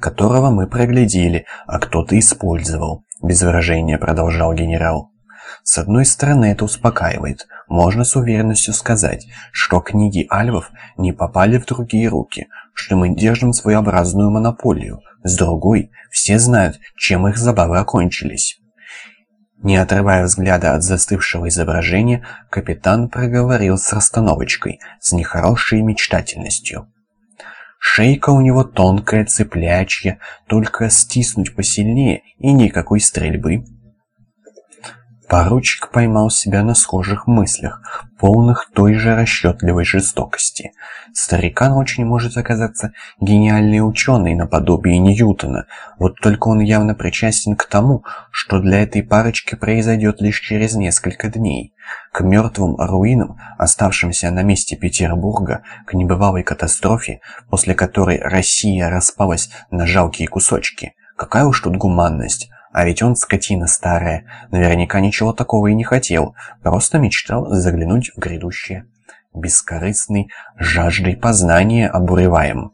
которого мы проглядели, а кто-то использовал», — без выражения продолжал генерал. С одной стороны, это успокаивает. Можно с уверенностью сказать, что книги альвов не попали в другие руки, что мы держим своеобразную монополию. С другой, все знают, чем их забавы окончились. Не отрывая взгляда от застывшего изображения, капитан проговорил с расстановочкой, с нехорошей мечтательностью. Шейка у него тонкая, цеплячья, только стиснуть посильнее и никакой стрельбы. Поручик поймал себя на схожих мыслях, полных той же расчетливой жестокости. Старикан очень может оказаться гениальный ученый наподобие Ньютона, вот только он явно причастен к тому, что для этой парочки произойдет лишь через несколько дней. К мертвым руинам, оставшимся на месте Петербурга, к небывалой катастрофе, после которой Россия распалась на жалкие кусочки. Какая уж тут гуманность, а ведь он, скотина старая, наверняка ничего такого и не хотел, просто мечтал заглянуть в грядущее. Бескорыстный, жаждой познания обуреваем.